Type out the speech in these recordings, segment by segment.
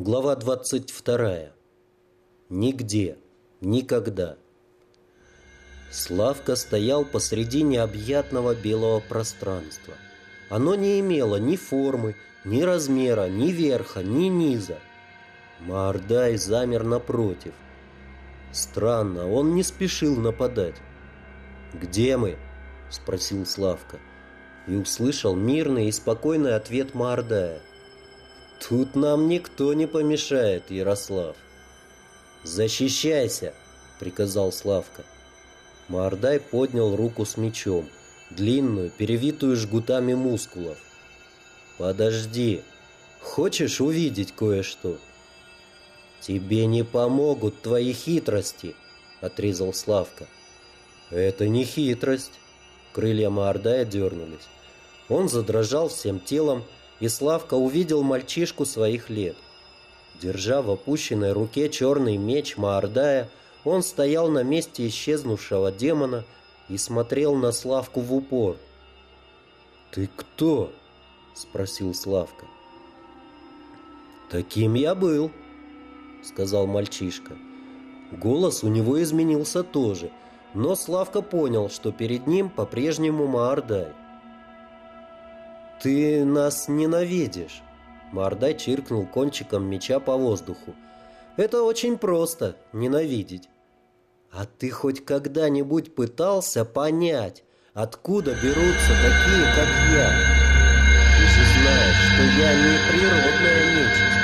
Глава 22. Нигде, никогда. Славка стоял посреди необъятного белого пространства. Оно не имело ни формы, ни размера, ни верха, ни низа. Маардай замер напротив. Странно, он не спешил нападать. «Где мы?» – спросил Славка. И услышал мирный и спокойный ответ Маордая. Тут нам никто не помешает, Ярослав. Защищайся, приказал Славка. Мордай поднял руку с мечом, длинную, перевитую жгутами мускулов. Подожди. Хочешь увидеть кое-что? Тебе не помогут твои хитрости, отрезал Славка. Это не хитрость. Крылья Мордая дернулись. Он задрожал всем телом, и Славка увидел мальчишку своих лет. Держа в опущенной руке черный меч Маордая, он стоял на месте исчезнувшего демона и смотрел на Славку в упор. «Ты кто?» – спросил Славка. «Таким я был», – сказал мальчишка. Голос у него изменился тоже, но Славка понял, что перед ним по-прежнему Маордай. «Ты нас ненавидишь!» Мордай чиркнул кончиком меча по воздуху. «Это очень просто — ненавидеть. А ты хоть когда-нибудь пытался понять, откуда берутся такие, как я? Ты же знаешь, что я не природная нечисть.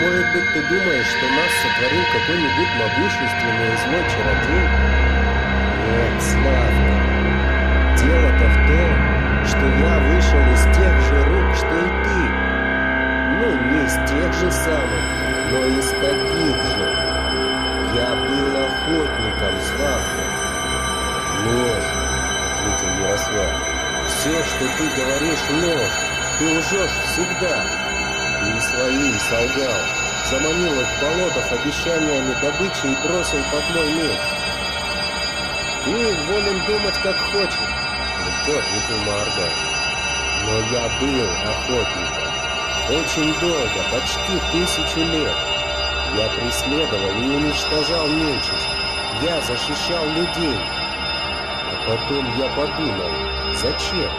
Может быть, ты думаешь, что нас сотворил какой-нибудь могущественный и злой чародей? Нет, Славка, дело-то в том, что я вышел из тех же рук, что и ты. Ну, не из тех же самых, но из таких же. Я был охотником, Славка. Ложь, ответил Ярослав. Все, что ты говоришь, ложь. Ты лжешь всегда. Ты и свои солгал. Заманил их болотах обещаниями добычи и бросил под мой меч. Ты волен думать, как хочешь ответил Марго. Но я был охотником. Очень долго, почти тысячу лет. Я преследовал и уничтожал нечисть. Я защищал людей. А потом я подумал, зачем?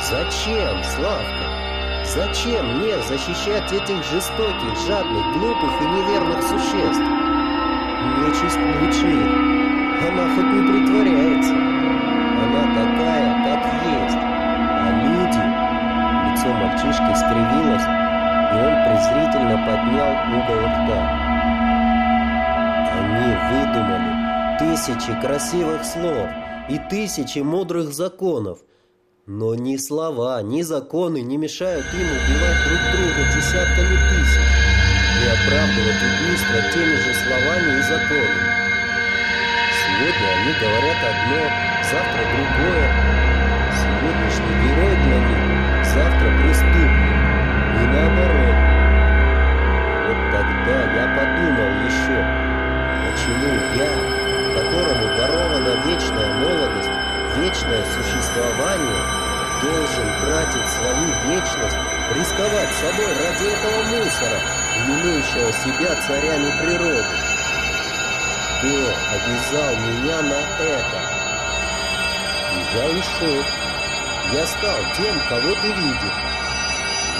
Зачем, Славка? Зачем мне защищать этих жестоких, жадных, глупых и неверных существ? Нечисть лучше презрительно поднял угол рта. Они выдумали тысячи красивых слов и тысячи мудрых законов, но ни слова, ни законы не мешают им убивать друг друга десятками тысяч и оправдывать убийство теми же словами и законами. Сегодня они говорят одно, завтра другое. Сегодняшний герой для них, завтра преступник. И наоборот. Вот тогда я подумал еще, почему я, которому дарована вечная молодость, вечное существование, должен тратить свою вечность, рисковать собой ради этого мусора, именующего себя царями природы. Кто обязал меня на это? Я ушел. Я стал тем, кого ты видишь.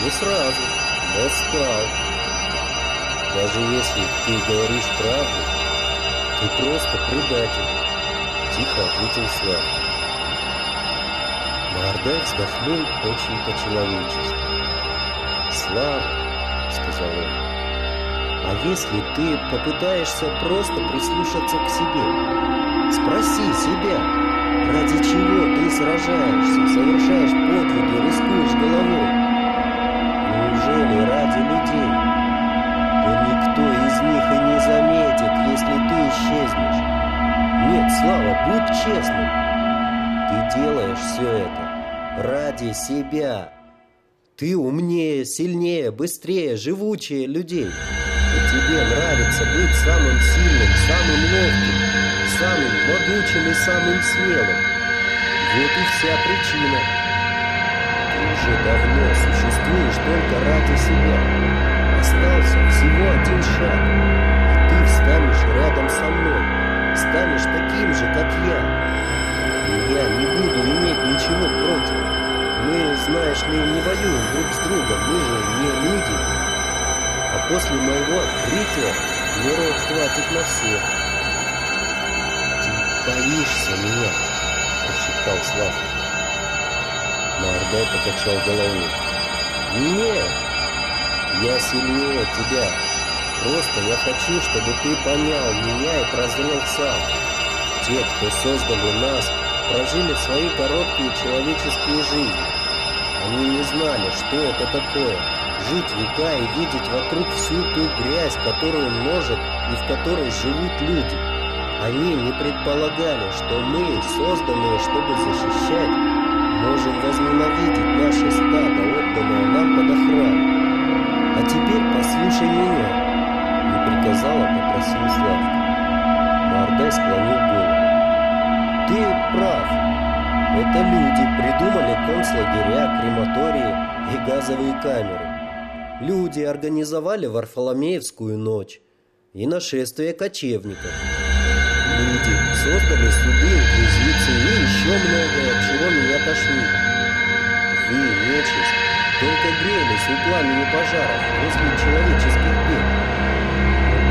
Не сразу, но стал. Даже если ты говоришь правду, ты просто предатель. Тихо ответил Слав. Мордай вздохнул очень по-человечески. «Слава», — сказал он, — «а если ты попытаешься просто прислушаться к себе? Спроси себя, Ради чего ты сражаешься, совершаешь подвиги, рискуешь головой? Неужели ради людей? Них и не заметит, если ты исчезнешь. Нет, Слава, будь честным. Ты делаешь все это ради себя. Ты умнее, сильнее, быстрее, живучее людей. И тебе нравится быть самым сильным, самым ловким, самым могучим и самым смелым. Вот и вся причина. Ты уже давно существуешь только ради себя. Остался всего рядом со мной, станешь таким же, как я. И я не буду иметь ничего против. Мы, знаешь ли, не воюем друг с другом, мы же не люди. А после моего открытия миров хватит на всех. Ты боишься меня, прошептал Славка. Мордой покачал головой. Нет, я сильнее тебя. Просто я хочу, чтобы ты понял меня и прозрел сам. Те, кто создали нас, прожили свои короткие человеческие жизни. Они не знали, что это такое – жить века и видеть вокруг всю ту грязь, которую множат и в которой живут люди. Они не предполагали, что мы, созданные, чтобы защищать, можем возненавидеть послушай меня приказала, попросил Славка. Мордай склонил голову. Ты прав. Это люди придумали концлагеря, крематории и газовые камеры. Люди организовали Варфоломеевскую ночь и нашествие кочевников. Люди создали суды, инквизиции и еще многое, от чего меня тошнит. Вы, нечисть, только грелись у пламени пожаров возле человеческих бед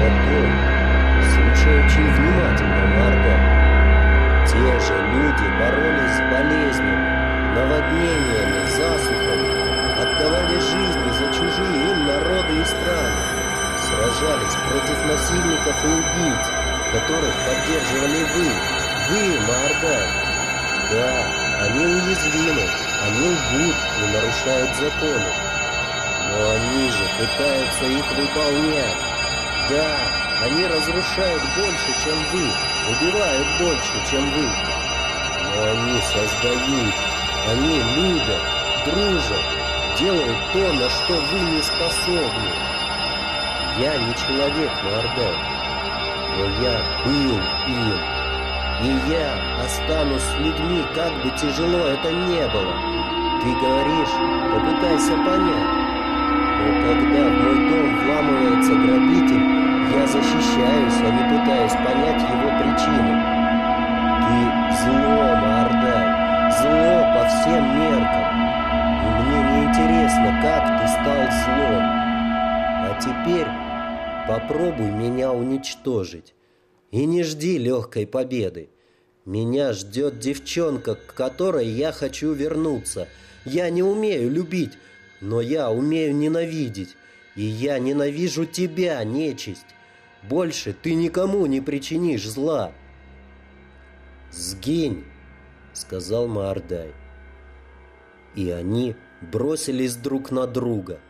потом, слушай очень внимательно, Марго. Те же люди боролись с болезнями, наводнениями, засухами, отдавали жизни за чужие им народы и страны, сражались против насильников и убийц, которых поддерживали вы, вы, Марго. Да, они уязвимы, они лгут и нарушают законы. Но они же пытаются их выполнять. Да, они разрушают больше, чем вы, убивают больше, чем вы. Но они создают, они любят, дружат, делают то, на что вы не способны. Я не человек, Мордай, но я был им. И я останусь с людьми, как бы тяжело это не было. Ты говоришь, попытайся понять. Но когда в мой дом вламывается грабитель, я защищаюсь, а не пытаюсь понять его причину. Ты зло, Мордай, зло по всем меркам. И мне не интересно, как ты стал злом. А теперь попробуй меня уничтожить. И не жди легкой победы. Меня ждет девчонка, к которой я хочу вернуться. Я не умею любить, но я умею ненавидеть. И я ненавижу тебя, нечисть. Больше ты никому не причинишь зла. «Сгинь!» — сказал Маордай. И они бросились друг на друга —